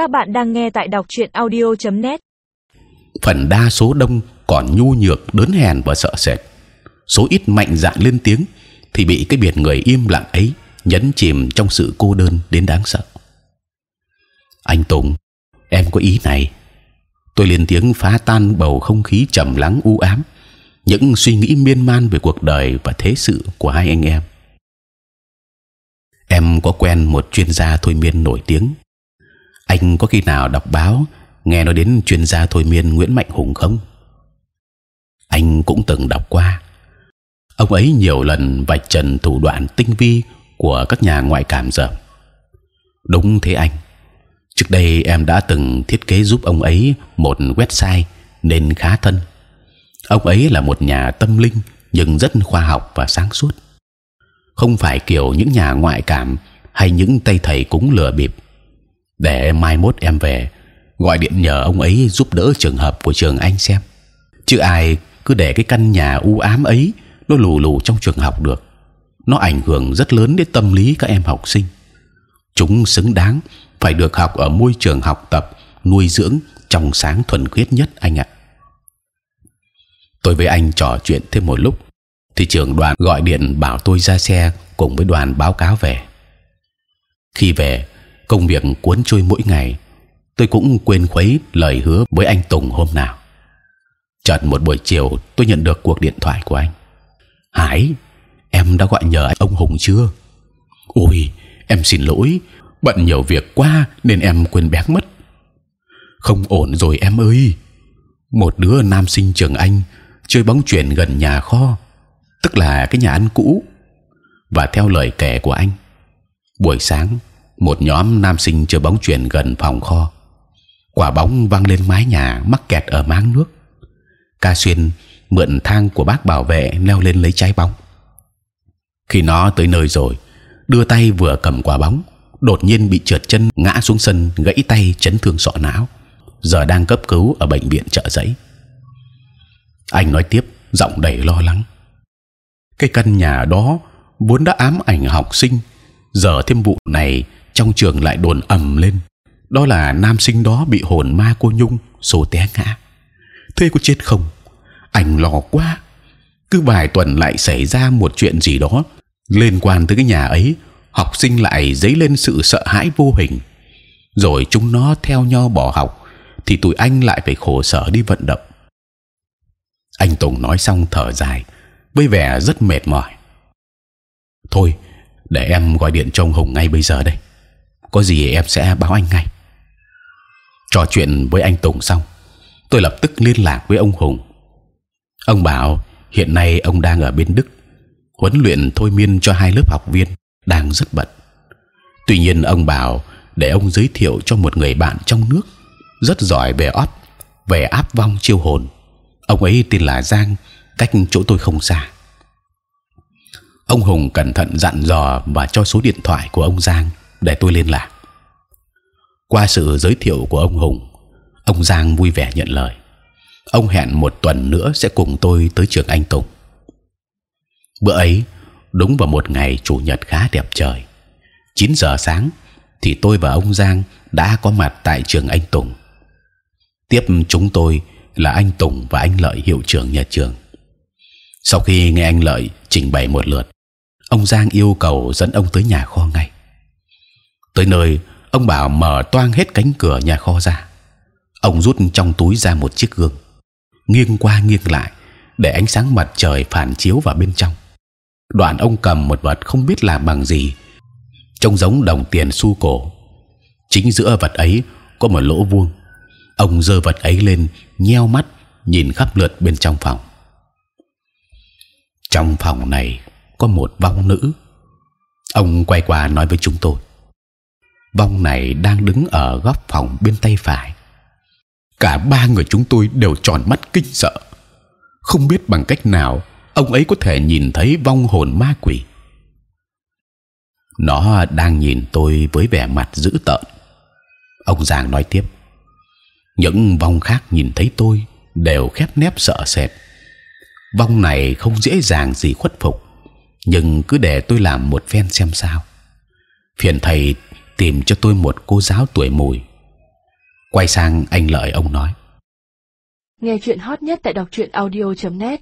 Các bạn đang nghe tại đọc truyện audio.net. phần đa số đông còn nhu nhược, đớn hèn và sợ sệt. Số ít mạnh dạn lên tiếng thì bị cái biệt người im lặng ấy nhấn chìm trong sự cô đơn đến đáng sợ. Anh Tùng, em có ý này. Tôi lên tiếng phá tan bầu không khí trầm lắng u ám, những suy nghĩ miên man về cuộc đời và thế sự của hai anh em. Em có quen một chuyên gia thôi miên nổi tiếng anh có khi nào đọc báo, nghe nói đến chuyên gia thôi miên Nguyễn Mạnh Hùng không? Anh cũng từng đọc qua. Ông ấy nhiều lần vạch trần thủ đoạn tinh vi của các nhà ngoại cảm dởm. Đúng thế anh. Trước đây em đã từng thiết kế giúp ông ấy một website nên khá thân. Ông ấy là một nhà tâm linh nhưng rất khoa học và sáng suốt. Không phải kiểu những nhà ngoại cảm hay những tay thầy cúng lừa bịp. Để mai mốt em về, gọi điện nhờ ông ấy giúp đỡ trường hợp của trường anh xem. Chứ ai cứ để cái căn nhà u ám ấy nó lù lù trong trường học được. Nó ảnh hưởng rất lớn đến tâm lý các em học sinh. Chúng xứng đáng phải được học ở môi trường học tập, nuôi dưỡng trong sáng thuần khiết nhất anh ạ. Tôi với anh trò chuyện thêm một lúc, thì trưởng đoàn gọi điện bảo tôi ra xe cùng với đoàn báo cáo về. Khi về công việc cuốn trôi mỗi ngày tôi cũng quên khuấy lời hứa với anh Tùng hôm nào. Chợt một buổi chiều tôi nhận được cuộc điện thoại của anh. Hải, em đã gọi nhờ ông Hùng chưa? Ôi, em xin lỗi, bận nhiều việc quá nên em quên bén mất. Không ổn rồi em ơi. Một đứa nam sinh trường anh chơi bóng chuyền gần nhà kho, tức là cái nhà ăn cũ. Và theo lời kể của anh, buổi sáng một nhóm nam sinh chơi bóng chuyền gần phòng kho. Quả bóng văng lên mái nhà, mắc kẹt ở máng nước. Ca xuyên mượn thang của bác bảo vệ leo lên lấy trái bóng. Khi nó tới nơi rồi, đưa tay vừa cầm quả bóng, đột nhiên bị trượt chân ngã xuống sân, gãy tay chấn thương sọ não. Giờ đang cấp cứu ở bệnh viện trợ giấy. Anh nói tiếp, giọng đầy lo lắng. Cái căn nhà đó vốn đã ám ảnh học sinh. Giờ thêm vụ này trong trường lại đồn ầm lên. Đó là nam sinh đó bị hồn ma cô nhung sổ té ngã. Thế có chết không? Ảnh lò quá. Cứ vài tuần lại xảy ra một chuyện gì đó. Liên quan tới cái nhà ấy, học sinh lại dấy lên sự sợ hãi vô hình. Rồi chúng nó theo nhau bỏ học, thì tụi anh lại phải khổ sở đi vận động. Anh Tùng nói xong thở dài, với vẻ rất mệt mỏi. Thôi, để em gọi điện cho ông Hùng ngay bây giờ đây có gì em sẽ báo anh ngay trò chuyện với anh Tùng xong, tôi lập tức liên lạc với ông Hùng. Ông bảo hiện nay ông đang ở bên Đức huấn luyện thôi miên cho hai lớp học viên đang rất bận. Tuy nhiên ông bảo để ông giới thiệu cho một người bạn trong nước rất giỏi về óp, về áp vong chiêu hồn. Ông ấy tên là Giang, cách chỗ tôi không xa. Ông Hùng cẩn thận dặn dò và cho số điện thoại của ông Giang để tôi liên lạc qua sự giới thiệu của ông Hùng, ông Giang vui vẻ nhận lời. Ông hẹn một tuần nữa sẽ cùng tôi tới trường Anh Tùng. Bữa ấy đúng vào một ngày chủ nhật khá đẹp trời. 9 giờ sáng thì tôi và ông Giang đã có mặt tại trường Anh Tùng. Tiếp chúng tôi là anh Tùng và anh Lợi hiệu trưởng nhà trường. Sau khi nghe anh Lợi trình bày một lượt, ông Giang yêu cầu dẫn ông tới nhà kho ngay. Tới nơi, ông bảo mở toang hết cánh cửa nhà kho ra. Ông rút trong túi ra một chiếc gương. Nghiêng qua nghiêng lại để ánh sáng mặt trời phản chiếu vào bên trong. Đoạn ông cầm một vật không biết làm bằng gì. Trông giống đồng tiền xu cổ. Chính giữa vật ấy có một lỗ vuông. Ông giơ vật ấy lên nheo mắt nhìn khắp lượt bên trong phòng. Trong phòng này có một vong nữ. Ông quay qua nói với chúng tôi vong này đang đứng ở góc phòng bên tay phải. Cả ba người chúng tôi đều tròn mắt kinh sợ. Không biết bằng cách nào, ông ấy có thể nhìn thấy vong hồn ma quỷ. Nó đang nhìn tôi với vẻ mặt dữ tợn. Ông giàng nói tiếp, những vong khác nhìn thấy tôi đều khép nép sợ sệt. Vong này không dễ dàng gì khuất phục, nhưng cứ để tôi làm một phen xem sao. Phiền thầy tìm cho tôi một cô giáo tuổi mùi. Quay sang anh lợi, ông nói. Nghe chuyện hot nhất tại đọc truyện audio.net